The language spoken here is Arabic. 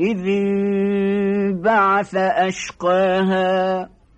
إذ انبعث أشقاها